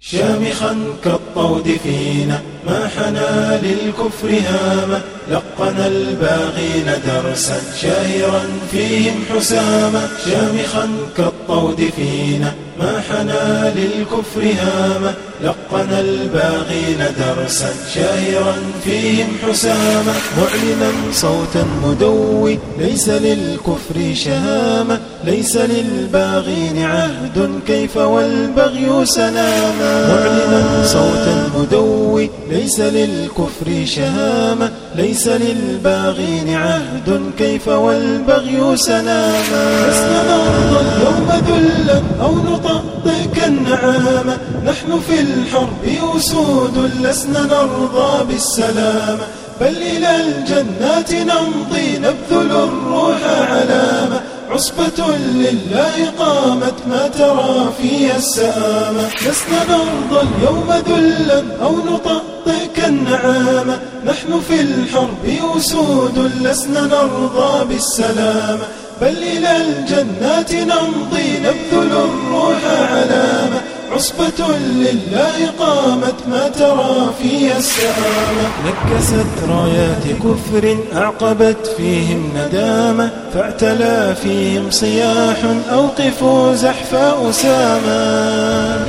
شامخا كالطود فينا. ما حنى للكفر هاما لقنا الباغين درسا شاهرا فيهم حساما شامخا كالطود فينا. ما حنى للكفر هاما لقنا الباغين درسا شاهرا فيهم حساما. معلنا صوتا مدوي ليس للكفر شهامة ليس للباغين عهد كيف والبغي سلاما؟ معلنا صوتا مدوي ليس للكفر شهامة ليس للباغين عهد كيف والبغي سلاما؟ لسنا نرضى اليوم ذلا أو نطأطئ كالنعامة نحن في الحرب أسود لسنا نرضى بالسلامة. بل إلى الجنات نمضي نبذل الروح علامة. عصبة لله قامت ما ترى فيها السآمة. لسنا نرضى اليوم ذلا أو نطأطئ كالنعامة نحن في الحرب أسود لسنا نرضى بالسلامة. بل إلى الجنات نمضي نبذل الروح علامة. عصبة لله قامت ما ترى فيها السآمة نكست رايات كفر أعقبت فيهم ندامة. فاعتلى فيهم صياح أوقفوا زحف أسامة.